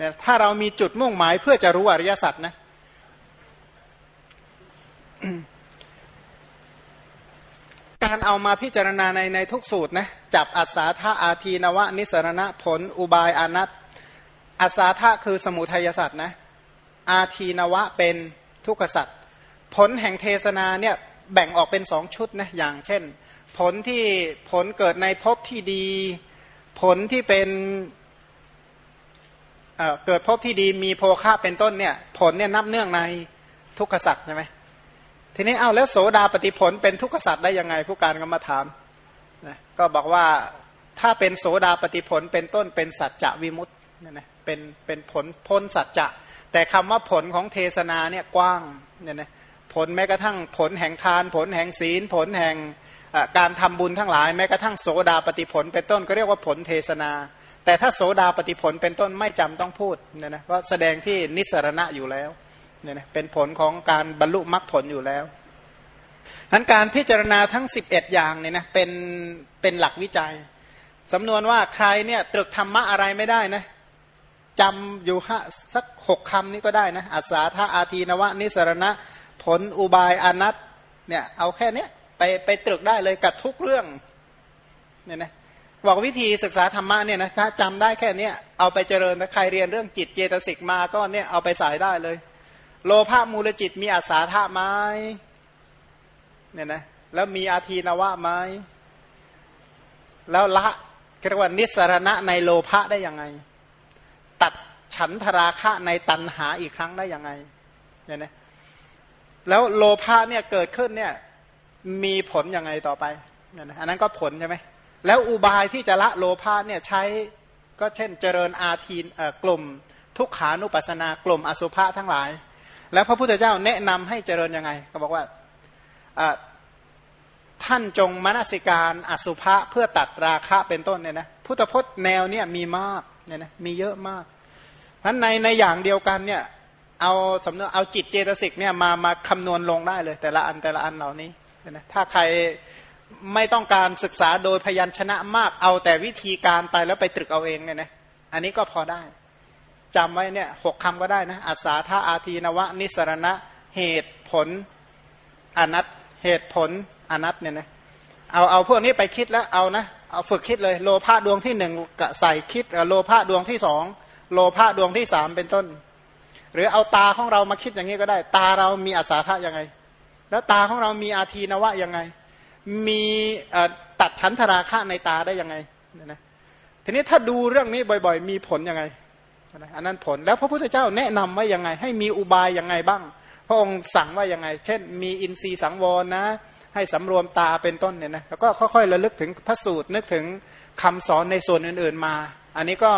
เนี่ยถ้าเรามีจุดมุ่งหมายเพื่อจะรู้อริยสัจนะการเอามาพิจารณาในในทุกสูตรนะจับอัศาธาอาทีนวะ นิสรณะผล อุบายอนัตอัศาธาคือสมุทัยสัตว์นะอาทีนวะเป็นทุกขสัตว์ผลแห่งเทศนาเนี่ยแบ่งออกเป็นสองชุดนะอย่างเช่น ผลที่ผลเกิดในภพที่ดี ผลที่เป็น เกิดภพที่ดีมีโภคะเป็นต้นเนี่ยผลเนี่ยนับเนื่องในทุกขสัตว์ใช่ไหมทีนี้เอาแล้วโสดาปฏิผลเป็นทุกขสัตว์ได้ยังไงผู้การก็มาถามนะก็บอกว่าถ้าเป็นโสดาปฏิผลเป็นต้นเป็นสัจจะวิมุตต์เนี่ยนะเป็นเป็นผลพ้นสัจจะ แต่คำว่าผลของเทศนาเนี่ยกว้างเนี่ยนะผลแม้กระทั่งผลแห่งทาน ผลแห่งศีล ผลแห่งการทำบุญทั้งหลาย แม้กระทั่งโสดาปฏิผลเป็นต้นก็เรียกว่าผลเทศนา แต่ถ้าโสดาปฏิผลเป็นต้นไม่จำต้องพูดเนี่ยนะเพราะแสดงที่นิสรณะอยู่แล้วเนี่ยนะเป็นผลของการบรรลุมรรคผลอยู่แล้วนั้นการพิจารณาทั้ง 11 อย่างเนี่ยนะเป็นเป็นหลักวิจัยสำนวนว่าใครเนี่ยตรึกธรรมะอะไรไม่ได้นะจำอยู่สักหกคำนี้ก็ได้นะอัศาธาอาทีนวะ นิสรณะ ผลอุบายอนัตเนี่ยเอาแค่เนี้ยไปไปตรึกได้เลยกับทุกเรื่องเนี่ยนะ บอกวิธีศึกษาธรรมะเนี่ยนะถ้าจำได้แค่เนี้ยเอาไปเจริญถ้าใครเรียนเรื่องจิตเจตสิกมาก็เนี่ยเอาไปใส่ได้เลย โลภะมูลจิตมีอาสาธาไหมเนี่ยนะแล้วมีอาทีนวะไหมแล้วละเรียกว่านิสรณะในโลภะได้ยังไง ตัดฉันทราคะในตันหาอีกครั้งได้ยังไงเนี่ยนะแล้วโลภะเนี่ยเกิดขึ้นเนี่ยมีผลยังไงต่อไปเนี่ยนะอันนั้นก็ผลใช่ไหม แล้วอุบายที่จะละโลภะเนี่ยใช้ก็เช่นเจริญอาทีนกลุ่มทุกขานุปัสสนากลุ่มอสุภะทั้งหลาย แล้วพระพุทธเจ้าแนะนำให้เจริญยังไง ก็บอกว่าท่านจงมนสิการอสุภะเพื่อตัดราคะเป็นต้นเนี่ยนะพุทธพจน์แนวเนี่ยมีมากเนี่ยนะมีเยอะมากเพราะในในอย่างเดียวกันเนี่ยเอาสำนวนเอาจิตเจตสิกเนี่ยมามาคำนวณลงได้เลย แต่ละอันแต่ละอันเหล่านี้นะถ้าใคร ไม่ต้องการศึกษาโดยพยัญชนะมากเอาแต่วิธีการไปแล้วไปตรึกเอาเองเนี่ยนะอันนี้ก็พอได้จำไว้เนี่ยหกคำก็ได้นะอัศาธาอาทีนวะ นิสรณะ เหตุผลอนัตเหตุผลอนัตเนี่ยนะเอาเอาพวกนี้ไปคิดแล้วเอานะเอาฝึกคิดเลยโลภะดวงที่หนึ่งใส่คิดโลภะดวงที่สองโลภะดวงที่สามเป็นต้น หรือเอาตาของเรามาคิดอย่างนี้ก็ได้ ตาเรามีอาสาทะยังไง แล้วตาของเรามีอาทีนวะยังไง มีตัดชั้นธราคะในตาได้ยังไงเนี่ยนะทีนี้ถ้าดูเรื่องนี้บ่อย ๆ มีผลยังไงอันนั้นผลแล้วพระพุทธเจ้าแนะนำว่ายังไง ให้มีอุบายยังไงบ้าง พระองค์สั่งว่ายังไง เช่น มีอินทรีย์สังวรนะ ให้สำรวมตาเป็นต้นเนี่ยนะแล้วก็ค่อยๆระลึกถึงพระสูตรนึกถึงคำสอนในส่วนอื่นๆมา อันนี้ก็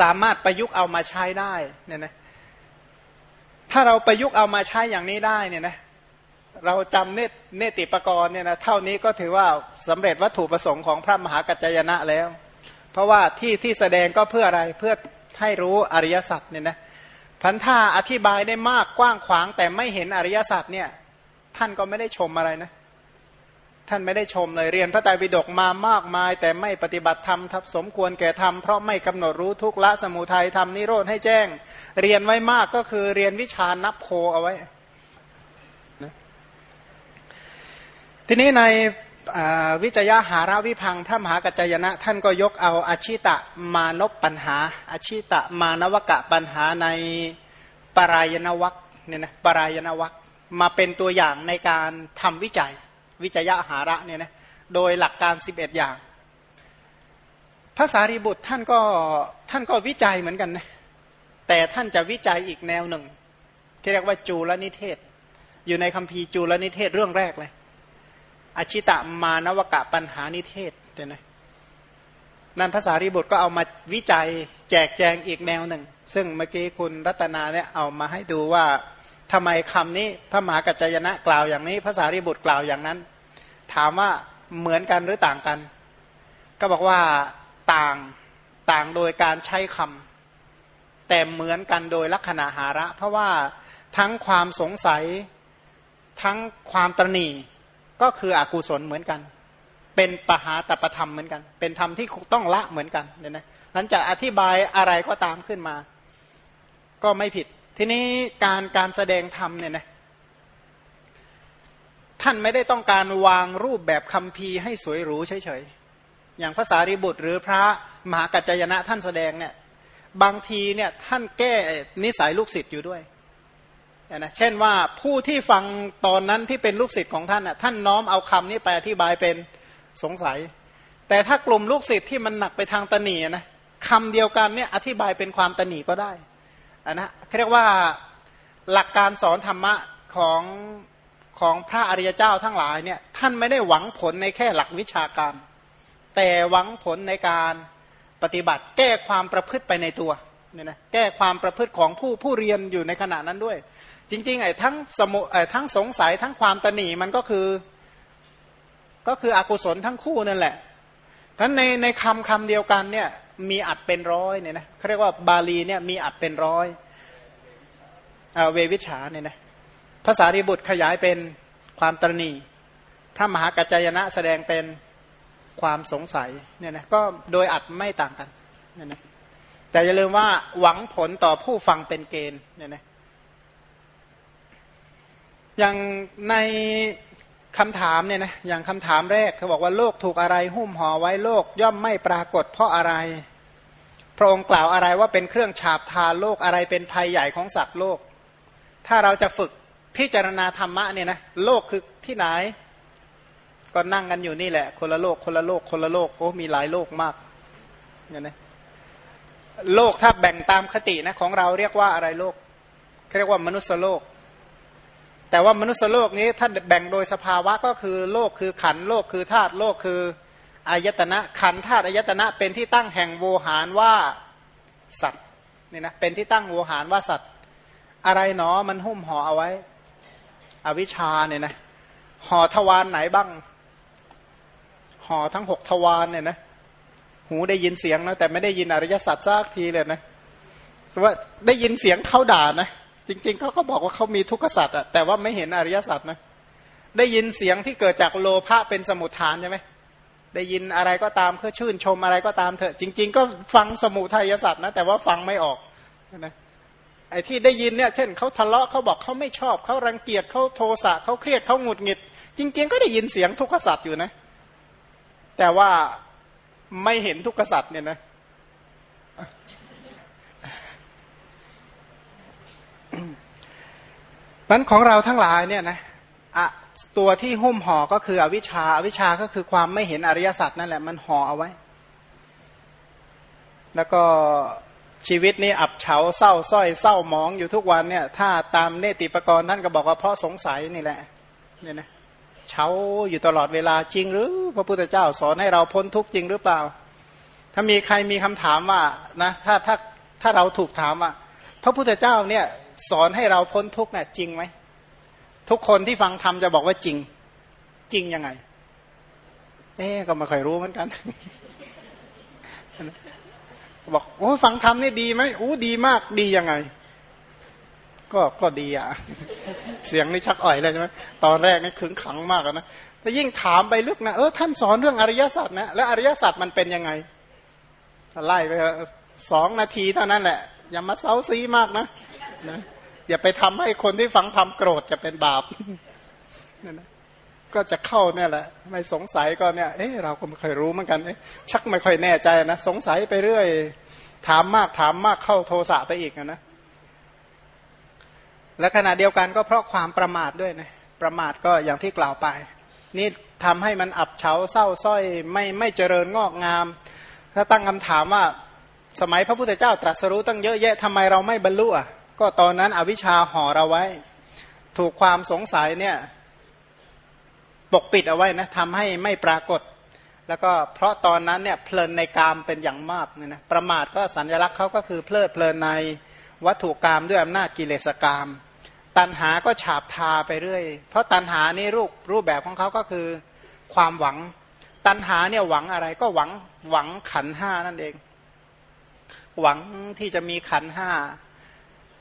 สามารถประยุกต์เอามาใช้ได้เนี่ยนะถ้าเราประยุกต์เอามาใช้อย่างนี้ได้เนี่ยนะ เราจำเนตเนติปกรณ์เนี่ยนะเท่านี้ก็ถือว่าสำเร็จวัตถุประสงค์ของพระมหากัจจยนะแล้ว เพราะว่าที่ที่แสดงก็เพื่ออะไรเพื่อให้รู้อริยสัจเนี่ยนะพันธาอธิบายได้มากกว้างขวาง แต่ไม่เห็นอริยสัจเนี่ย ท่านก็ไม่ได้ชมอะไรนะ ท่านไม่ได้ชมเลยเรียนพระไตรปิฎกมามากมาย แต่ไม่ปฏิบัติธรรมทับสมควรแก่ธรรมเพราะไม่กำหนดรู้ทุกละสมุทัยทำนิโรธให้แจ้ง เรียนไว้มากก็คือเรียนวิชานับโพเอาไว้ ทีนี้ในวิจยะหาราวิพังพระมหากัจจยนะ ท่านก็ยกเอาอาชิตะมานพปัญหา อาชิตะมานวกะปัญหาในปรายณวัคเนี่ยนะปรายณวัคมาเป็นตัวอย่างในการทำวิจัย วิจัยหาระเนี่ยนะโดยหลักการ 11 อย่างภาษารีบุตรท่านก็ท่านก็วิจัยเหมือนกันนะแต่ท่านจะวิจัยอีกแนวหนึ่งที่เรียกว่าจูลนิเทศ อยู่ในคัมภีร์จูลนิเทศเรื่องแรกเลย อชิตะมานวกะปัญหานิเทศเนี่ยนะนั่นภาษารีบุตรก็เอามาวิจัยแจกแจงอีกแนวหนึ่ง ซึ่งเมื่อกี้คุณรัตนาเนี่ยเอามาให้ดูว่าทำไมคำนี้พระมหากัจจยนะกล่าวอย่างนี้ภาษาริบุตรกล่าวอย่างนั้น ถามว่าเหมือนกันหรือต่างกัน ก็บอกว่าต่างต่างโดยการใช้คำแต่เหมือนกันโดยลักษณะหาระ เพราะว่าทั้งความสงสัยทั้งความตรณี ก็คืออกุศลเหมือนกัน เป็นปหาตประธรรมเหมือนกัน เป็นธรรมที่ต้องละเหมือนกันเนี่ยนะนั้นจะอธิบายอะไรก็ตามขึ้นมา ก็ไม่ผิด ทีนี้การการแสดงธรรมเนี่ยนะท่านไม่ได้ต้องการวางรูปแบบคำพีให้สวยหรูเฉยๆ อย่างภาษาริบุตรหรือพระมหากัจจยนะท่านแสดงเนี่ย บางทีเนี่ยท่านแก้นิสัยลูกศิษย์อยู่ด้วย นะเช่นว่าผู้ที่ฟังตอนนั้นที่เป็นลูกศิษย์ของท่านน่ะท่านน้อมเอาคำนี้ไปอธิบายเป็นสงสัย แต่ถ้ากลุ่มลูกศิษย์ที่มันหนักไปทางตนีนะคำเดียวกันเนี่ยอธิบายเป็นความตนีก็ได้อันนะเรียกว่าหลักการสอนธรรมะของของพระอริยเจ้าทั้งหลายเนี่ยท่านไม่ได้หวังผลในแค่หลักวิชาการ แต่หวังผลในการปฏิบัติ แก้ความประพฤติไปในตัวเนี่ยนะแก้ความประพฤติของผู้ผู้เรียนอยู่ในขณะนั้นด้วย จริงๆไอ้ทั้งสมุไอ้ทั้งสงสัยทั้งความตนีมันก็คือ ก็คืออกุศลทั้งคู่นั่นแหละเพราะในในคำคำเดียวกันเนี่ยมีอัดเป็นร้อยเนี่ยนะเขาเรียกว่าบาลีเนี่ยมีอัดเป็นร้อยเววิชาเนี่ยนะภาษาริบุตรขยายเป็นความตรณีพระมหากัจจยนะแสดงเป็นความสงสัยเนี่ยนะก็โดยอัดไม่ต่างกันเนี่ยนะแต่อย่าลืมว่าหวังผลต่อผู้ฟังเป็นเกณฑ์เนี่ยนะ อย่างในคำถามเนี่ยนะอย่างคำถามแรกเขาบอกว่าโลกถูกอะไรหุ้มห่อไว้โลกย่อมไม่ปรากฏเพราะอะไร พระองค์กล่าวอะไรว่าเป็นเครื่องฉาบทาโลกอะไรเป็นภัยใหญ่ของสัตว์โลก ถ้าเราจะฝึกพิจารณาธรรมะเนี่ยนะโลกคือที่ไหน ก็นั่งกันอยู่นี่แหละ คนละโลกคนละโลกคนละโลกโอ้มีหลายโลกมากเนี่ยนะโลกถ้าแบ่งตามคตินะของเราเรียกว่าอะไรโลกเรียกว่ามนุษยโลก แต่ว่ามนุษย์โลกนี้ถ้าแบ่งโดยสภาวะก็คือโลกคือขันโลกคือธาตุโลกคืออายตนะขันธาตุอายตนะเป็นที่ตั้งแห่งโวหารว่าสัตว์นี่นะเป็นที่ตั้งโวหารว่าสัตว์ อะไรหนอมันหุ้มห่อเอาไว้ อวิชชาเนี่ยนะห่อทวารไหนบ้างห่อทั้งหกทวารเนี่ยนะหูได้ยินเสียงนะแต่ไม่ได้ยินอริยสัจซากทีเลยนะสมมติว่าได้ยินเสียงเขาด่านะ จริง ๆเขาก็บอกว่าเขามีทุกขสัจอะแต่ว่าไม่เห็นอริยสัจนะได้ยินเสียงที่เกิดจากโลภะเป็นสมุทฐานใช่ไหมได้ยินอะไรก็ตามเพื่อชื่นชมอะไรก็ตามเถอะ จริง ๆ ก็ฟังสมุทัยสัจนะแต่ว่าฟังไม่ออกนะไอ้ที่ได้ยินเนี่ยเช่นเขาทะเลาะเขาบอกเขาไม่ชอบเขารังเกียจเขาโทสะเขาเครียดเขาหงุดหงิด จริง ๆ ก็ได้ยินเสียงทุกขสัตว์อยู่นะ แต่ว่าไม่เห็นทุกขสัตว์เนี่ยนะ มันของเราทั้งหลายเนี่ยนะอะตัวที่หุ้มห่อก็คืออวิชชาอวิชชาก็คือความไม่เห็นอริยสัจนั่นแหละมันห่อเอาไว้ แล้วก็ชีวิตนี้อับเฉาเศร้าส้อยเศร้าหมองอยู่ทุกวันเนี่ย ถ้าตามเนติปกรณ์ท่านก็บอกว่าเพราะสงสัยนี่แหละเนี่ยนะเฉาอยู่ตลอดเวลาจริงหรือพระพุทธเจ้าสอนให้เราพ้นทุกข์จริงหรือเปล่า ถ้ามีใครมีคำถามว่านะถ้าถ้าถ้าเราถูกถามว่า พระพุทธเจ้าเนี่ย สอนให้เราพ้นทุกข์เนี่ยจริงไหมทุกคนที่ฟังธรรมจะบอกว่าจริง จริงยังไง เอ๊ก็ไม่ค่อยรู้เหมือนกันบอกโอ้ฟังธรรมนี่ดีไหมโอ้ดีมากดียังไง ก็ก็ดีอะ เสียงนี่ชักอ่อยเลยใช่ไหมตอนแรกนี่ขึงขังมากนะแต่ยิ่งถามไปลึกนะเออท่านสอนเรื่องอริยสัจนะแล้วอริยสัจมันเป็นยังไงไล่ไปสองนาทีเท่านั้นแหละอย่ามาเซาซีมากนะ นะอย่าไปทำให้คนที่ฟังธรรมโกรธจะเป็นบาปนั่นนะก็จะเข้าเนี่ยแหละ ไม่สงสัยก็เนี่ย เอ๊ะเราก็ไม่เคยรู้เหมือนกันเอ๊ะชักไม่ค่อยแน่ใจนะสงสัยไปเรื่อย ถามมากถามมากเข้าโทสะไปอีกนะและขณะเดียวกันก็เพราะความประมาทด้วยนะประมาทก็อย่างที่กล่าวไป นี่ทำให้มันอับเฉาเศร้าส้อย ไม่ไม่เจริญงอกงาม ถ้าตั้งคำถามว่า สมัยพระพุทธเจ้าตรัสรู้ตั้งเยอะแยะทำไมเราไม่บรรลุอะ ก็ตอนนั้นอวิชชาห่อเราไว้ ถูกความสงสัยเนี่ยปกปิดเอาไว้นะทำให้ไม่ปรากฏ แล้วก็เพราะตอนนั้นเนี่ยเพลินในกามเป็นอย่างมากเนี่ยนะประมาทก็สัญลักษณ์เขาก็คือเพลิดเพลินในวัตถุกรรมด้วยอำนาจกิเลสกรรมตันหาก็ฉาบทาไปเรื่อย เพราะตันหานี่รูปรูปแบบของเขาก็คือความหวัง ตันหาเนี่ยหวังอะไรก็หวังหวังขันห้านั่นเอง หวังที่จะมีขันห้า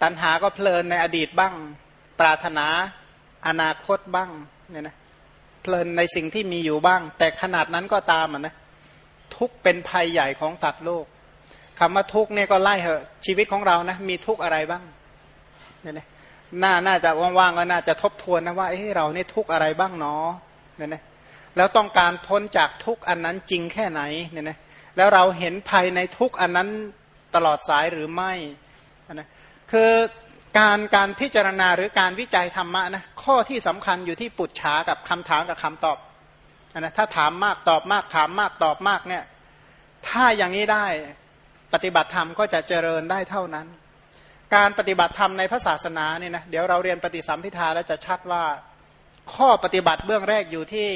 ตันหาก็เพลินในอดีตบ้าง ปรารถนาอนาคตบ้างเนี่ยนะเพลินในสิ่งที่มีอยู่บ้าง แต่ขนาดนั้นก็ตามอะนะทุกเป็นภัยใหญ่ของสัตว์โลกคำว่าทุกเนี่ยก็ไล่เหอะชีวิตของเรานะมีทุกอะไรบ้างเนี่ยนะน่าน่าจะว่างๆก็น่าจะทบทวนนะว่าเอ้เราเนี่ยทุกอะไรบ้างเนาะเนี่ยนะแล้วต้องการพ้นจากทุกอันนั้นจริงแค่ไหนเนี่ยนะแล้วเราเห็นภัยในทุกอันนั้นตลอดสายหรือไม่นะ คือการการพิจารณาหรือการวิจัยธรรมะนะข้อที่สำคัญอยู่ที่ปุจฉากับคำถามกับคำตอบนะถ้าถามมากตอบมากถามมากตอบมากเนี่ยถ้าอย่างนี้ได้ปฏิบัติธรรมก็จะเจริญได้เท่านั้น การปฏิบัติธรรมในพระศาสนาเนี่ยนะเดี๋ยวเราเรียนปฏิสัมพิทาแล้วจะชัดว่าข้อปฏิบัติเบื้องแรกอยู่ที่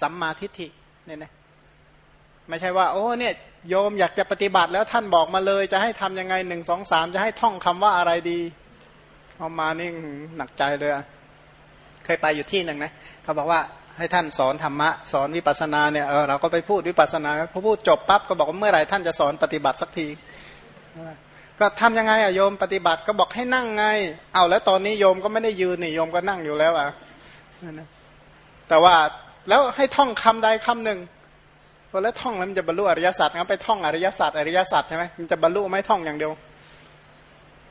สัมมาทิฏฐิเนี่ยนะไม่ใช่ว่า โอ้เนี่ย โยมอยากจะปฏิบัติแล้วท่านบอกมาเลย จะให้ทํำยังไงหนึ่งสองสามจะให้ท่องคำว่าอะไรดีเอามานี่หนักใจเลยเคยไปอยู่ที่หนึ่งนะเขาบอกว่าให้ท่านสอนธรรมะสอนวิปัสนาเนี่ยเออเราก็ไปพูดวิปัสนาพอพูดจบปั๊บก็บอกว่าเมื่อไหร่ท่านจะสอนปฏิบัติสักที ก็ทำยังไงอะโยมปฏิบัติก็บอกให้นั่งไง เอาแล้วตอนนี้โยมก็ไม่ได้ยืนนี่โยมก็นั่งอยู่แล้วอะแต่ว่าแล้วให้ท่องคำใดคำหนึ่ง พอแล้วท่องแล้วมันจะบรรลุอริยสัจงั้นไปท่องอริยสัจอริยสัจใช่ไหมมันจะบรรลุไม่ท่องอย่างเดียว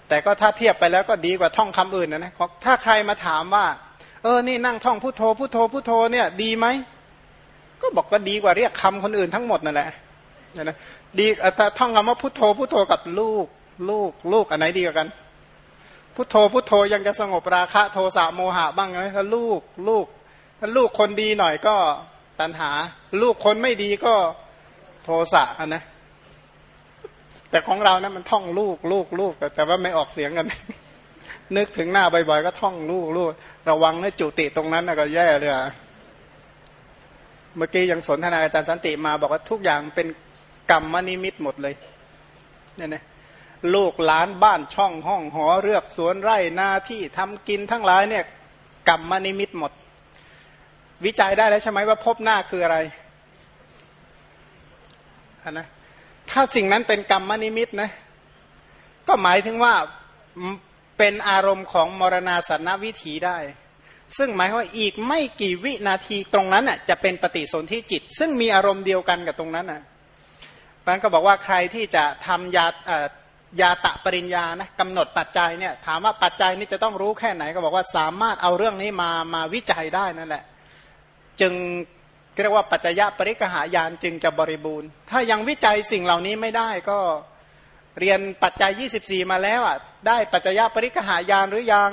แต่ก็ถ้าเทียบไปแล้วก็ดีกว่าท่องคำอื่นนะนะถ้าใครมาถามว่า เออนี่นั่งท่องพุทโธพุทโธพุทโธเนี่ยดีไหมก็บอกว่าดีกว่าเรียกคำคนอื่นทั้งหมดนั่นแหละนะดีแต่ท่องคำว่าพุทโธพุทโธกับลูกลูกลูกอันไหนดีกว่ากันพุทโธพุทโธยังจะสงบราคะโทสะโมหะบ้างไหมถ้าลูกลูกถ้าลูกคนดีหน่อยก็ ตัณหา ลูกคนไม่ดีก็โทสะนะแต่ของเรานะมันท่องลูกลูกลูกแต่ว่าไม่ออกเสียงกัน นึกถึงหน้าบ่อยๆ ก็ท่องลูกลูกระวังนะจุติตรงนั้นนะก็แย่เลยอะเมื่อกี้ยังสนทนาอาจารย์สันติมาบอกว่าทุกอย่างเป็นกรรมนิมิตหมดเลยเนี่ยนะลูกหลานบ้านช่องห้องหอเรือกสวนไร่นาที่ทำกินทั้งหลายเนี่ยกรรมนิมิตหมด วิจัยได้แล้วใช่ไหมว่าพบหน้าคืออะไรนนะถ้าสิ่งนั้นเป็นกรรมนิมิตนะก็หมายถึงว่าเป็นอารมณ์ของมรณาสันนวิถีได้ ซึ่งหมายว่าอีกไม่กี่วินาทีตรงนั้นน่ะจะเป็นปฏิสนธิจิต ซึ่งมีอารมณ์เดียวกันกับตรงนั้นน่ะมันก็บอกว่าใครที่จะทำยายาตะปริญญานะกำหนดปัจจัยเนี่ยถามว่าปัจจัยนี้จะต้องรู้แค่ไหนก็บอกว่าสามารถเอาเรื่องนี้มามาวิจัยได้นั่นแหละ จึงเรียกว่าปัจจยปริกหายานจึงจะบริบูรณ์ ถ้ายังวิจัยสิ่งเหล่านี้ไม่ได้ก็เรียนปัจจัย 24 มาแล้วอะได้ปัจจยปริกหายานหรือยัง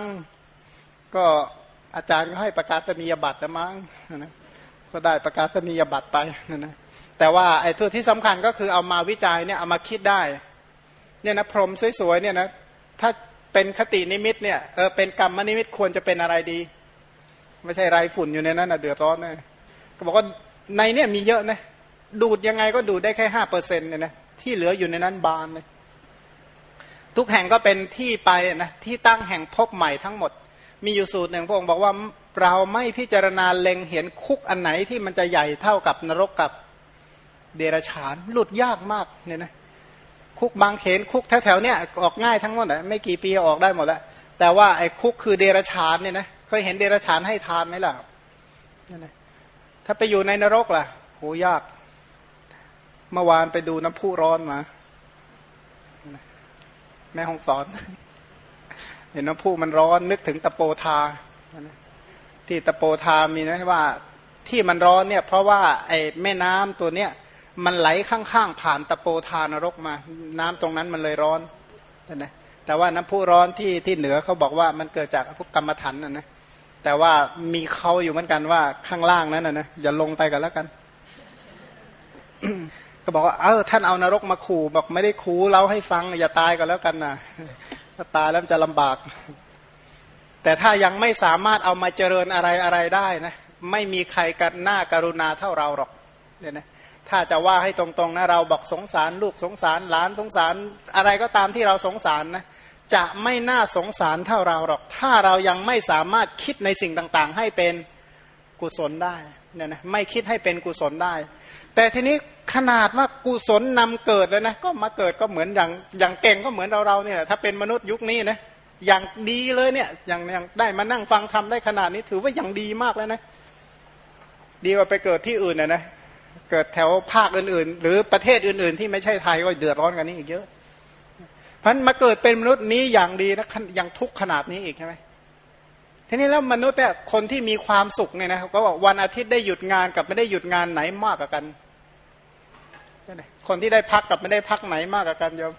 ก็อาจารย์ก็ให้ประกาศนียบัตรแล้วมั้งนะก็ได้ประกาศนียบัตรไปนะแต่ว่าไอ้ตัวที่สำคัญก็คือเอามาวิจัยเนี่ยเอามาคิดได้เนี่ยนะพรมสวยๆเนี่ยนะถ้าเป็นคตินิมิตเนี่ยเออเป็นกรรมนิมิตควรจะเป็นอะไรดี ไม่ใช่ไรฝุ่นอยู่ในนั้นนะเดือดร้อนนะก็บอกว่าในเนี่ยมีเยอะนะดูดยังไงก็ดูดได้แค่ห้าเปอร์เซ็นต์เนี่ยนะที่เหลืออยู่ในนั้นบานเลยทุกแห่งก็เป็นที่ไปนะที่ตั้งแห่งพบใหม่ทั้งหมด มีอยู่สูตรหนึ่งพระองค์บอกว่าเราไม่พิจารณาเล็งเห็นคุกอันไหนที่มันจะใหญ่เท่ากับนรกกับเดรฉาน หลุดยากมากเนี่ยนะคุกบางเขนคุกแถวๆเนี่ยออกง่ายทั้งหมดอะไม่กี่ปีออกได้หมดแล้ว แต่ว่าไอ้คุกคือเดรฉานเนี่ยนะเคยเห็นเดรัจฉานให้ทานไหมล่ะนั่นแหละถ้าไปอยู่ในนรกล่ะโหยากเมื่อวานไปดูน้ำพุร้อนมา แม่ห้องสอน เห็นน้ำพุมันร้อนนึกถึงตะโปทาที่ตะโปทามีนะว่าที่มันร้อนเนี่ยเพราะว่าไอ้แม่น้ำตัวเนี้ยมันไหลข้างๆผ่านตะโปทานรกมา น้ำตรงนั้นมันเลยร้อนนะ แต่ว่าน้ำพุร้อนที่ที่เหนือเขาบอกว่ามันเกิดจากพวกกรรมฐานนะนะแต่ว่ามีเขาอยู่เหมือนกันว่าข้างล่างนั้นนะนะอย่าลงไปกันแล้วกันก็บอกว่าเออท่านเอานรกมาขู่บอกไม่ได้ขู่เราให้ฟัง อย่าตายกันแล้วกันนะถ้าตายแล้วจะลำบาก แต่ถ้ายังไม่สามารถเอามาเจริญอะไรอะไรได้นะ ไม่มีใครกันหน้าการุณาเท่าเราหรอกเนี่ยนะ ถ้าจะว่าให้ตรงๆนะเราบอกสงสารลูกสงสารหลานสงสารอะไรก็ตามที่เราสงสารนะจะไม่น่าสงสารเท่าเราหรอก ถ้าเรายังไม่สามารถคิดในสิ่งต่างๆ ให้เป็นกุศลได้เนี่ยนะไม่คิดให้เป็นกุศลได้ แต่ทีนี้ขนาดว่ากุศลนำเกิดเลยนะก็มาเกิดก็เหมือนอย่างอย่างเก่งก็เหมือนเราเราเนี่ยถ้าเป็นมนุษย์ยุคนี้นะอย่างดีเลยเนี่ยอย่างอย่างได้มานั่งฟังทำได้ขนาดนี้ถือว่าอย่างดีมากแล้วนะ ดีกว่าไปเกิดที่อื่นนะนะ เกิดแถวภาคอื่นๆ หรือประเทศอื่นๆ ที่ไม่ใช่ไทยก็เดือดร้อนกันนี้อีกเยอะพันมาเกิดเป็นมนุษย์นี้อย่างดีนะยังทุกข์ขนาดนี้อีกใช่ไหมทีนี้แล้วมนุษย์เนี่ยคนที่มีความสุขเนี่ยนะก็บอกวันอาทิตย์ได้หยุดงานกับไม่ได้หยุดงานไหนมากกว่ากัน คนที่ได้พักกับไม่ได้พักไหนมากกว่ากันโยม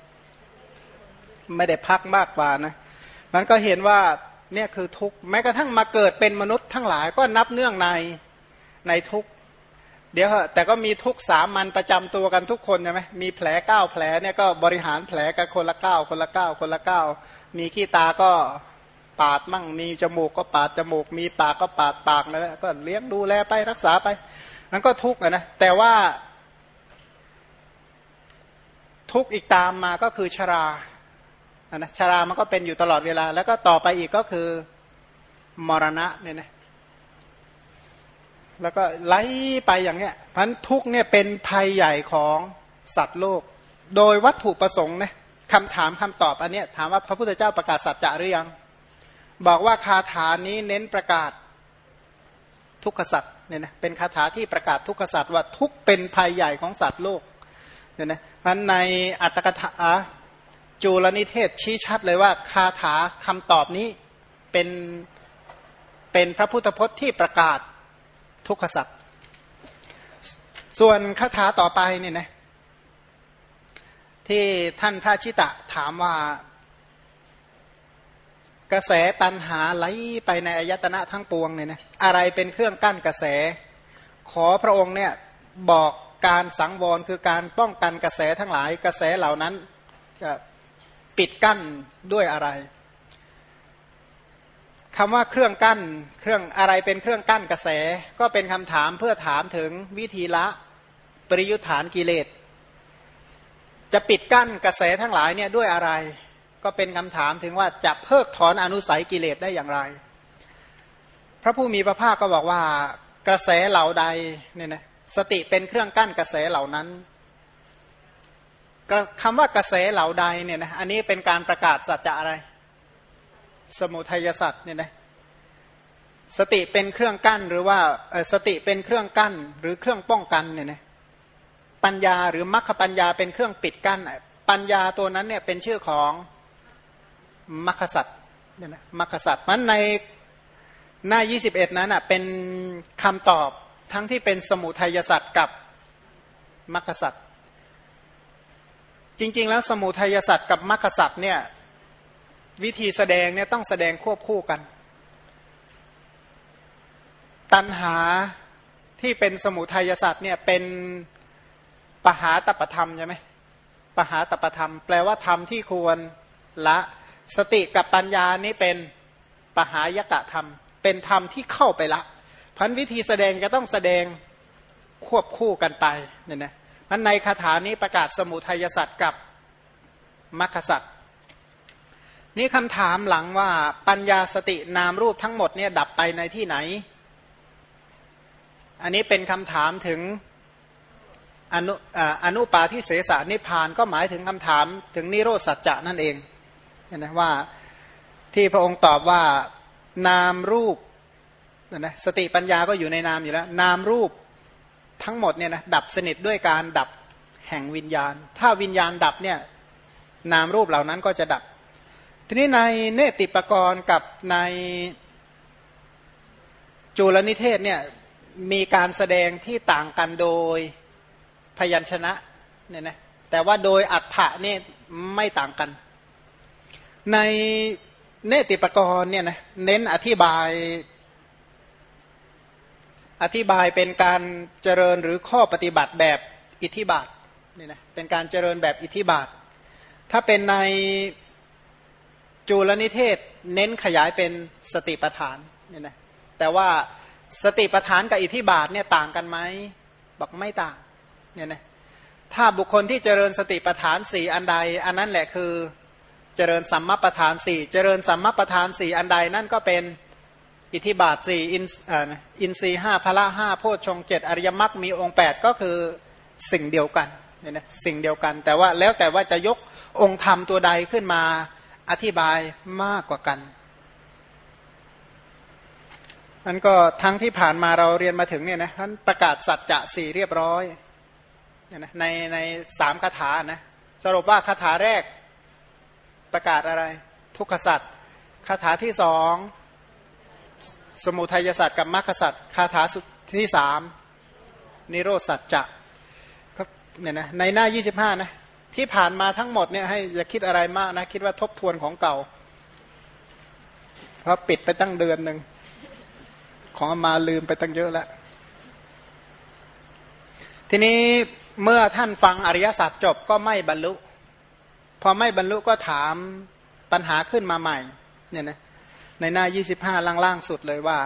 ไม่ได้พักมากกว่านะมันก็เห็นว่าเนี่ยคือทุกข์แม้กระทั่งมาเกิดเป็นมนุษย์ทั้งหลายก็นับเนื่องในในทุกข์ เดี๋ยวแต่ก็มีทุกสามันประจำตัวกันทุกคนใช่ไหมมีแผลเก้าแผลเนี่ยก็บริหารแผลกันคนละเก้าคนละเก้าคนละเก้ามีขี้ตาก็ปาดมั่ง มีจมูกก็ปาดจมูก มีปากก็ปาดปากนะก็เลี้ยงดูแลไปรักษาไปนั้นก็ทุกข์นะแต่ว่า ทุกข์อีกตามมาก็คือชรานะชรามันก็เป็นอยู่ตลอดเวลา แล้วก็ต่อไปอีกก็คือมรณะเนี่ยนะ แล้วก็ไล่ไปอย่างเนี้ยพันทุกเนี่ยเป็นภัยใหญ่ของสัตว์โลก โดยวัตถุประสงค์นะคำถามคำตอบอันเนี้ยถามว่าพระพุทธเจ้าประกาศสัจจะหรือยัง บอกว่าคาถานี้เน้นประกาศทุกขสัตว์เนี่ยนะเป็นคาถาที่ประกาศทุกขสัตว์ว่าทุกเป็นภัยใหญ่ของสัตว์โลกเนี่ยนะพันในอัตถกถาจูลนิเทศชี้ชัดเลยว่าคาถาคำตอบนี้เป็นเป็นพระพุทธพจน์ที่ประกาศ ทุกขสัตว์ส่วนคาถาต่อไปเนี่ยนะที่ท่านพระชิตะถามว่ากระแสตันหาไหลไปในอายตนะทั้งปวงเนี่ยนะอะไรเป็นเครื่องกั้นกระแส ขอพระองค์เนี่ยบอกการสังวรคือการป้องกันกระแสทั้งหลายกระแสเหล่านั้นจะปิดกั้นด้วยอะไร คำว่าเครื่องกั้นเครื่องอะไรเป็นเครื่องกั้นกระแส ก็เป็นคำถามเพื่อถามถึงวิธีละปริยุทธานกิเลส จะปิดกั้นกระแสทั้งหลายเนี่ยด้วยอะไร ก็เป็นคำถามถึงว่าจะเพิกถอนอนุสัยกิเลสได้อย่างไร พระผู้มีพระภาคก็บอกว่ากระแสเหล่าใดเนี่ยนะสติเป็นเครื่องกั้นกระแสเหล่านั้นคำว่ากระแสเหล่าใดเนี่ยนะอันนี้เป็นการประกาศสัจจะอะไร สมุทัยสัตว์เนี่ยนะสติเป็นเครื่องกั้นหรือว่าสติเป็นเครื่องกั้นหรือเครื่องป้องกันเนี่ยนะปัญญาหรือมรรคปัญญาเป็นเครื่องปิดกั้น ปัญญาตัวนั้นเนี่ยเป็นชื่อของมรรคสัตว์เนี่ยนะมรรคสัตว์มันในหน้า 21 นั้นอะเป็นคำตอบทั้งที่เป็นสมุทัยสัตว์กับมรรคสัตว์จริง ๆ แล้วสมุทัยสัตว์กับมรรคสัตว์เนี่ย วิธีแสดงเนี่ยต้องแสดงควบคู่กัน ตัณหาที่เป็นสมุทัยศาสตร์เนี่ยเป็นปหาตปธรรมใช่ไหมปหาตปธรรม แปลว่าธรรมที่ควรละสติกับปัญญานี่เป็นปหายกะธรรม เป็นธรรมที่เข้าไปละพันวิธีแสดงจะต้องแสดงควบคู่กันไปเนี่ยนะพันในคาถานี้ประกาศสมุทัยสัตว์กับมรรคสัตว์ นี่คำถามหลังว่าปัญญาสตินามรูปทั้งหมดเนี่ยดับไปในที่ไหน อันนี้เป็นคำถามถึงอนุอนุปาทิเสสานิพานก็หมายถึงคำถามถึงนิโรธสัจจะนั่นเองเห็นไหมว่าที่พระองค์ตอบว่านามรูปนะสติปัญญาก็อยู่ในนามอยู่แล้ว นามรูปทั้งหมดเนี่ยนะดับสนิทด้วยการดับแห่งวิญญาณ ถ้าวิญญาณดับเนี่ยนามรูปเหล่านั้นก็จะดับ ทีนี้ในเนติปกรณ์กับในจุลนิเทศเนี่ยมีการแสดงที่ต่างกันโดยพยัญชนะเนี่ยนะแต่ว่าโดยอัฏฐะนี่ไม่ต่างกัน ในเนติปกรณ์เนี่ยนะเน้นอธิบาย อธิบายเป็นการเจริญหรือข้อปฏิบัติแบบอิทธิบาทเนี่ยนะเป็นการเจริญแบบอิทธิบาท ถ้าเป็นใน จุลนิเทศเน้นขยายเป็นสติปทานเนี่ยนะแต่ว่าสติปทานกับอิทธิบาทเนี่ยต่างกันไหมบอกไม่ต่างเนี่ยนะถ้าบุคคลที่เจริญสติปทานสี่อันใด อันนั้นแหละคือเจริญสัมมาปทานสี่เจริญสัมมาปทานสี่อันใดนั่นก็เป็นอิทธิบาทสี่อินอินทรีห้าพละห้าโพชฌงเจ็ดอริยมรรคมีองค์แปดก็คือสิ่งเดียวกันเนี่ยนะสิ่งเดียวกัน แต่ว่าแล้วแต่ว่าจะยกองค์ธรรมตัวใดขึ้นมา อธิบายมากกว่ากันนั้นก็ทั้งที่ผ่านมาเราเรียนมาถึงเนี่ยนะท่านประกาศสัจจะสี่เรียบร้อยในในสามคาถานะสรุปว่าคาถาแรกประกาศอะไร ทุกขสัจคาถาที่สองสมุทัยสัจกับมรรคสัจคาถาที่สามนิโรสัจจะเนี่ยนะในหน้ายี่สิบห้านะ ที่ผ่านมาทั้งหมดเนี่ยให้อย่าคิดอะไรมากนะ คิดว่าทบทวนของเก่า เพราะปิดไปตั้งเดือนหนึ่ง ของมาลืมไปตั้งเยอะแล้ว ทีนี้เมื่อท่านฟังอริยสัจจบก็ไม่บรรลุ พอไม่บรรลุก็ถามปัญหาขึ้นมาใหม่เนี่ยนะในหน้า 25 ล่างๆสุดเลยว่า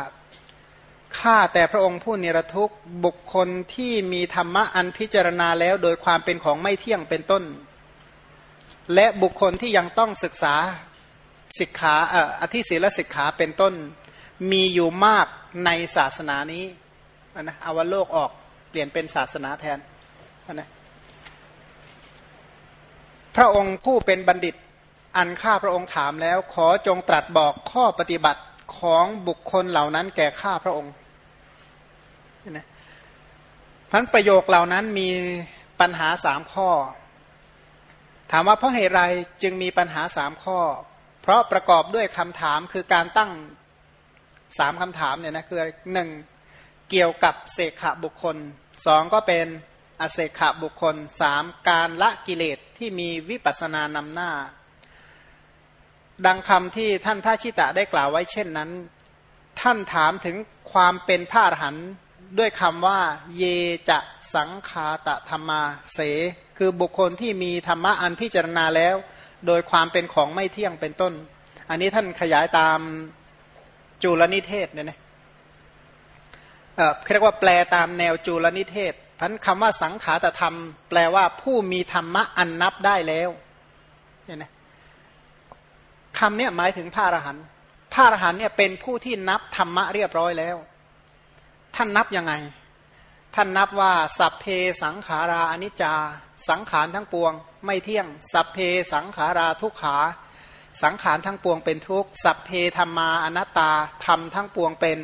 ข้าแต่พระองค์ผู้เนรทุกข์บุคคลที่มีธรรมะอันพิจารณาแล้วโดยความเป็นของไม่เที่ยงเป็นต้น และบุคคลที่ยังต้องศึกษาศิกขาอธิศีลศิกขาเป็นต้น มีอยู่มากในศาสนานี้นะเอาวโลกออกเปลี่ยนเป็นศาสนาแทนนะพระองค์ผู้เป็นบัณฑิตอันข้าพระองค์ถามแล้ว ขอจงตรัสบอกข้อปฏิบัติ ของบุคคลเหล่านั้นแก่ข้าพระองค์นะพันประโยคเหล่านั้นมีปัญหาสามข้อ ถามว่าเพราะเหตุไรจึงมีปัญหาสามข้อ เพราะประกอบด้วยคำถามคือการตั้งสามคำถามเนี่ยนะคือหนึ่งเกี่ยวกับเสกขบุคคลสองก็เป็นอเสกขบุคคลสามการละกิเลสที่มีวิปัสสนานำหน้า ดังคำที่ท่านพระชิตะได้กล่าวไว้เช่นนั้น ท่านถามถึงความเป็นพระอรหันต์ด้วยคำว่า เยจะสังคาตะธรรมาเส คือบุคคลที่มีธรรมะอันพิจารณาแล้ว โดยความเป็นของไม่เที่ยงเป็นต้น อันนี้ท่านขยายตามจุลนิเทศเนี่ยนะเอ่อเรียกว่าแปลตามแนวจุลนิเทศพันคำว่าสังขาตธรรม แปลว่าผู้มีธรรมะอันนับได้แล้วเนี่ยนะ คำเนี่ยหมายถึงพระอรหันต์พระอรหันต์เนี่ยเป็นผู้ที่นับธรรมะเรียบร้อยแล้ว ท่านนับยังไง ท่านนับว่า สัพเพสังขาราอนิจจา สังขารทั้งปวง ไม่เที่ยง สัพเพสังขาราทุกขา สังขารทั้งปวงเป็นทุกข์สัพเพธรรมาอนัตตาธรรมทั้งปวงเป็น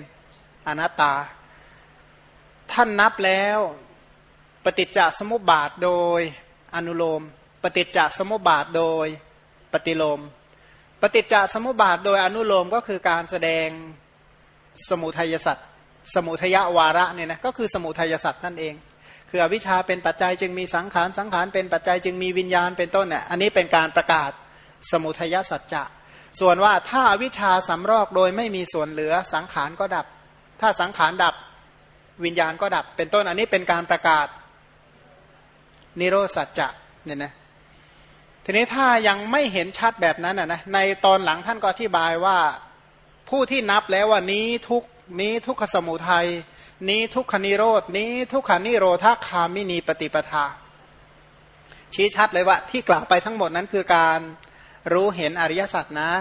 อนัตตา ท่านนับแล้วปฏิจจสมุปบาทโดยอนุโลม ปฏิจจสมุปบาทโดยปฏิโลม ปฏิจจสมุปบาทโดยอนุโลมก็คือการแสดงสมุทัยสัตว์สมุทยวาระเนี่ยนะก็คือสมุทัยสัตว์นั่นเอง คืออวิชชาเป็นปัจจัยจึงมีสังขารสังขารเป็นปัจจัยจึงมีวิญญาณเป็นต้นเนี่ยอันนี้เป็นการประกาศสมุทัยสัจจะส่วนว่าถ้าวิชาสำรอกโดยไม่มีส่วนเหลือสังขารก็ดับ ถ้าสังขารดับวิญญาณก็ดับ เป็นต้นอันนี้เป็นการประกาศนิโรสัจจะเนี่ยนะ ทีนี้ถ้ายังไม่เห็นชัดแบบนั้นนะในตอนหลังท่านก็อธิบายว่าผู้ที่นับแล้วว่านี้ทุกนี้ทุกขสมุทัยนี้ทุกขนิโรดนี้ทุกขานิโรธาคามินีปฏิปทา ชี้ชัดเลยว่าที่กล่าวไปทั้งหมดนั้นคือการรู้เห็นอริยสัจนะ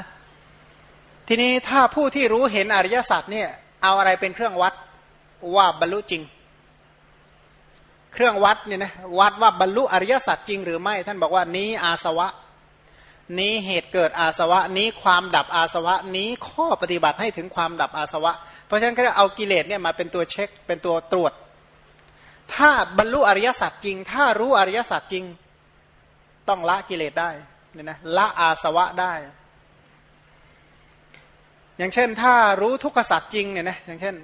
ทีนี้ถ้าผู้ที่รู้เห็นอริยสัจเนี่ยเอาอะไรเป็นเครื่องวัดว่าบรรลุจริง เครื่องวัดเนี่ยนะวัดว่าบรรลุอริยสัจจริงหรือไม่ ท่านบอกว่านี้อาสวะ นี้เหตุเกิดอาสวะ นี้ความดับอาสวะ นี้ข้อปฏิบัติให้ถึงความดับอาสวะ เพราะฉะนั้นก็เอากิเลสเนี่ยมาเป็นตัวเช็คเป็นตัวตรวจ ถ้าบรรลุอริยสัจจริง ถ้ารู้อริยสัจจริง ต้องละกิเลสได้เนี่ยนะละอาสวะได้ อย่างเช่น ถ้ารู้ทุกขสัจจริงเนี่ยนะอย่างเช่น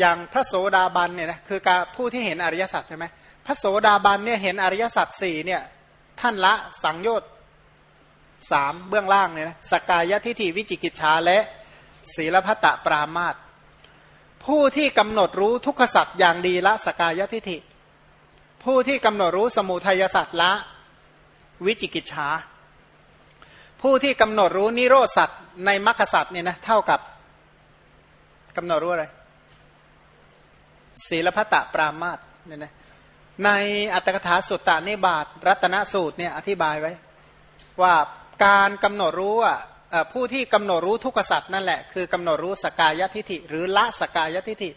อย่างพระโสดาบันเนี่ยนะคือการผู้ที่เห็นอริยสัจใช่ไหมพระโสดาบันเนี่ยเห็นอริยสัจสี่เนี่ยท่านละสังโยชน์สามเบื้องล่างเนี่ยนะสกายทิฏฐิวิจิกิจชาและศีลพัตะปรามาตผู้ที่กำหนดรู้ทุกขสัจอย่างดีละสกายทิฏฐิ ผู้ที่กำหนดรู้สมุทัยสัจละวิจิกิจชาผู้ที่กำหนดรู้นิโรธสัจในมรรคสัจเนี่ยนะเท่ากับกำหนดรู้อะไร ศีลพัตะปรามาตเนี่ยนะในอัตถกถาสุตตานิบาตรัตนสูตรเนี่ยอธิบายไว้ ว่าการกำหนดรู้อะผู้ที่กำหนดรู้ทุกขสัตว์นั่นแหละคือกำหนดรู้สกายทิฐิ หรือละสกายทิฐิ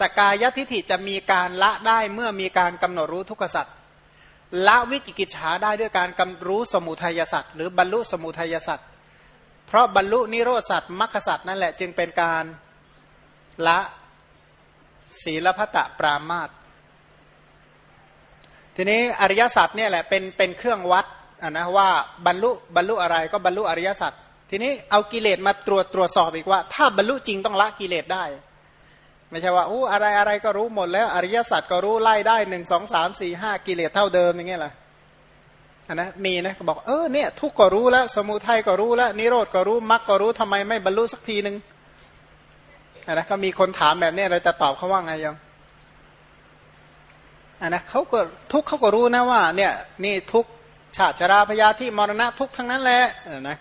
สกายทิฐิจะมีการละได้เมื่อมีการกำหนดรู้ทุกขสัตว์ละวิจิกิจฉาได้ด้วยการกำรู้สมุทัยสัตว์หรือบรรลุสมุทัยสัตว์เพราะบรรลุนิโรธสัตว์มรรคสัตว์นั่นแหละจึงเป็นการละ ศีลพัตะปรามาตทีนี้อริยสัจเนี่ยแหละเป็นเป็นเครื่องวัดนะว่าบรรลุบรรลุอะไรก็บรรลุอริยสัจทีนี้เอากิเลสมาตรวจตรวจสอบอีกว่า ถ้าบรรลุจริงต้องละกิเลสได้ ไม่ใช่ว่าอู้อะไรอะไรก็รู้หมดแล้วอริยสัจก็รู้ไล่ได้หนึ่งสองสามสี่ห้ากิเลสเท่าเดิมอย่างเงี้ยแหละนนะมีนะบอกเออเนี่ยทุกก็รู้แล้ว สมุทัยก็รู้แล้วนิโรธก็รู้มรรคก็รู้ทำไมไม่บรรลุสักทีหนึ่ง อันนะก็มีคนถามแบบนี้เราจะตอบเขาว่าไงยังอันนะเขาก็ทุกเขาก็รู้นะว่า เนี่ยนี่ทุกชาติชราพยาที่มรณะทุกทั้งนั้นแหละนะ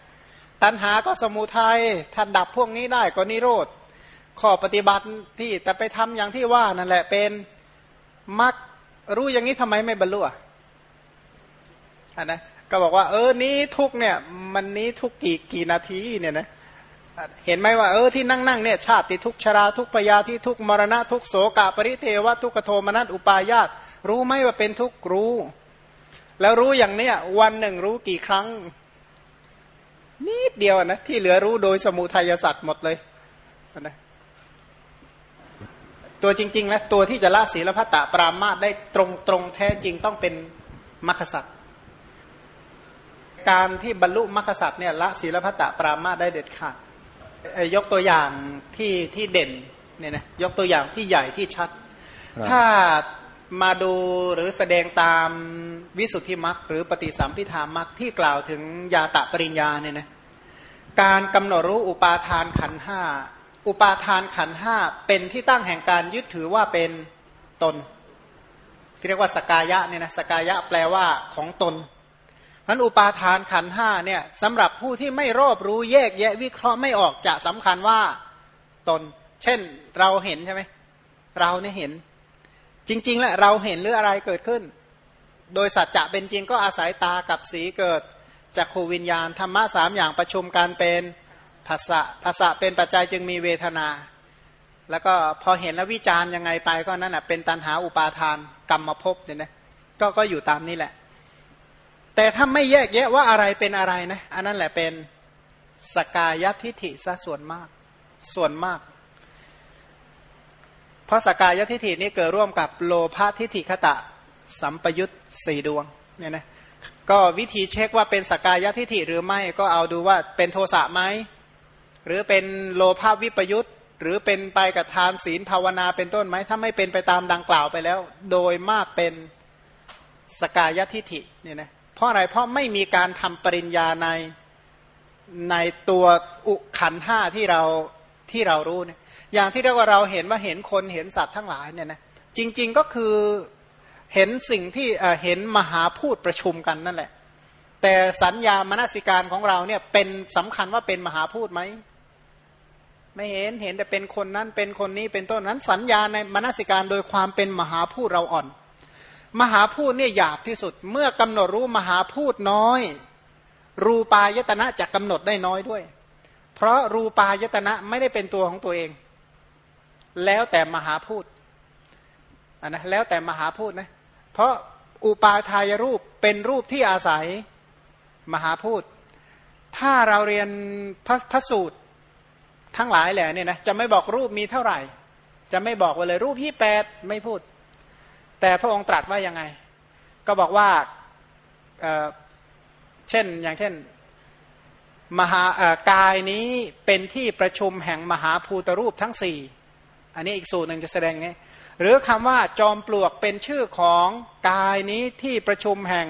ตัณหาก็สมุทัยถ้าดับพวกนี้ได้ก็นิโรธข้อปฏิบัติที่แต่ไปทำอย่างที่ว่านั่นแหละเป็นมักรู้อย่างนี้ทำไมไม่บรรลุอะนะก็บอกว่า เออนี้ทุกเนี่ย มันนี้ทุกกี่กี่นาทีเนี่ยนะ เห็นไหมว่าเออที่นั่งนั่งเนี่ยชาติทุกชราทุกปยาที่ทุกมรณะทุกโสกะปริเทวะทุกโทมนัสอุปายาตรู้ไหมว่าเป็นทุกรู้ แล้วรู้อย่างเนี้ยวันหนึ่งรู้กี่ครั้ง นิดเดียวนะที่เหลือรู้โดยสมุทัยสัตว์หมดเลยนะตัวจริงๆแล้วตัวที่จะละศีลพัตตปรามาได้ตรงตรงแท้จริงต้องเป็นมรรคสัตว์การที่บรรลุมรรคสัตว์เนี่ยละศีลพัตตปรามาได้เด็ดขาด ยกตัวอย่างที่ที่เด่นเนี่ยนะยกตัวอย่างที่ใหญ่ที่ชัด ถ้ามาดูหรือแสดงตามวิสุทธิมรรคหรือปฏิสัมพิธามรรคที่กล่าวถึงยาตะปริญญาเนี่ยนะการกำหนดรู้อุปาทานขันห้าอุปาทานขันห้าเป็นที่ตั้งแห่งการยึดถือว่าเป็นตนที่เรียกว่าสกายะเนี่ยนะสกายะแปลว่าของตน นั้นอุปาทานขันห้าเนี่ยสำหรับผู้ที่ไม่รอบรู้แยกแยะวิเคราะห์ไม่ออกจะสำคัญว่าตน เช่นเราเห็นใช่ไหมเราเนี่ยเห็น จริง ๆแหละเราเห็นหรืออะไรเกิดขึ้น โดยสัจจะเป็นจริงก็อาศัยตากับสีเกิดจากโควิญญาณธรรมะสามอย่างประชุมกันเป็นภาษะภาษะเป็นปัจจัยจึงมีเวทนา แล้วก็พอเห็นแล้ววิจารณ์ยังไงไปก็นั่นแหะเป็นตันหาอุปาทานกรรมภพเนี่ยนะก็ก็อยู่ตามนี้แหละ แต่ถ้าไม่แยกแยะว่าอะไรเป็นอะไรนะ อันนั้นแหละเป็นสกายทิฐิซะส่วนมาก ส่วนมาก เพราะสกายทิฐินี้เกิดร่วมกับโลภะทิฐิคตะ สัมปยุตสี่ดวงเนี่ยนะก็วิธีเช็คว่าเป็นสกายทิฐิหรือไม่ก็เอาดูว่าเป็นโทสะไหมหรือเป็นโลภะวิปยุตหรือเป็นไปกับทานศีลภาวนาเป็นต้นไหมถ้าไม่เป็นไปตามดังกล่าวไปแล้ว โดยมากเป็นสกายทิฐิเนี่ยนะ เพราะอะไรเพราะไม่มีการทำปริญญาในในตัวอุขันห้าที่เราที่เรารู้เนี่ยอย่างที่เรียกว่าเราเห็นว่าเห็นคนเห็นสัตว์ทั้งหลายเนี่ยนะจริง ๆก็คือเห็นสิ่งที่เห็นมหาพูดประชุมกันนั่นแหละ แต่สัญญามนสิการของเราเนี่ยเป็นสำคัญว่าเป็นมหาพูดไหมไม่เห็นเห็นแต่เป็นคนนั้นเป็นคนนี้เป็นต้นนั้นสัญญาในมนสิการโดยความเป็นมหาพูดเราอ่อน มหาพูดเนี่ยหยาบที่สุด เมื่อกำหนดรู้มหาพูดน้อย รูปายตนะจะกำหนดได้น้อยด้วย เพราะรูปายตนะไม่ได้เป็นตัวของตัวเอง แล้วแต่มหาพูดนนะแล้วแต่มหาพูดนะเพราะอุปาทายรูปเป็นรูปที่อาศัยมหาพูด ถ้าเราเรียนพระพระสูตรทั้งหลายแหละเนี่ยนะจะไม่บอกรูปมีเท่าไหร่ จะไม่บอกว่าเลยรูปที่แปดไม่พูด แต่พระองค์ตรัสว่ายังไง ก็บอกว่าเเช่นอย่างเช่นมหากายนี้เป็นที่ประชุมแห่งมหาภูตรูปทั้งสี่อันนี้อีกสูตรหนึ่งจะแสดงไงหรือคำว่าจอมปลวกเป็นชื่อของกายนี้ที่ประชุมแห่ง